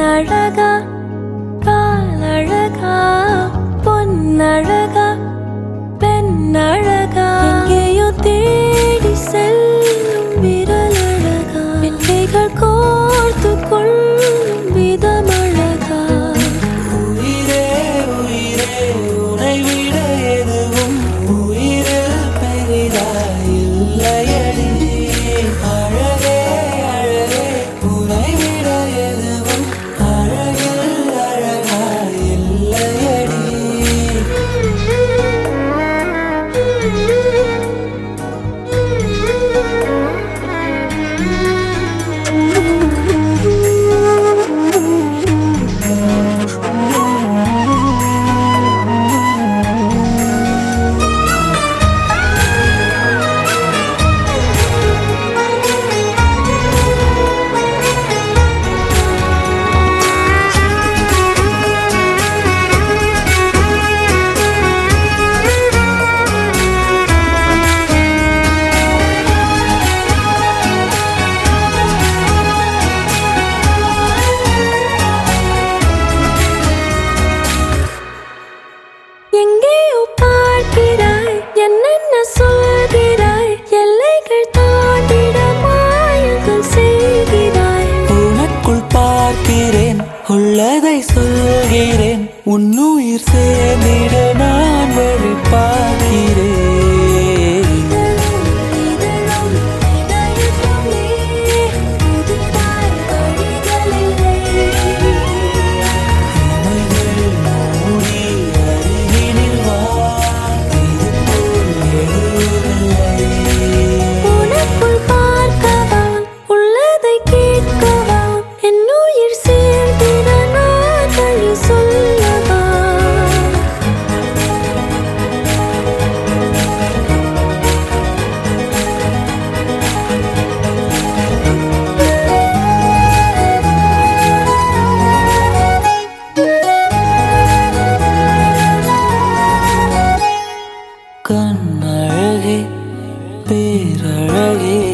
那儿的歌 உள்ளதை சொல்கிறேன். உன்னுயிர் சேர்ந்திட நான் வெறுப்பா கண்ணழகே பேரழகே பெண்ணழகே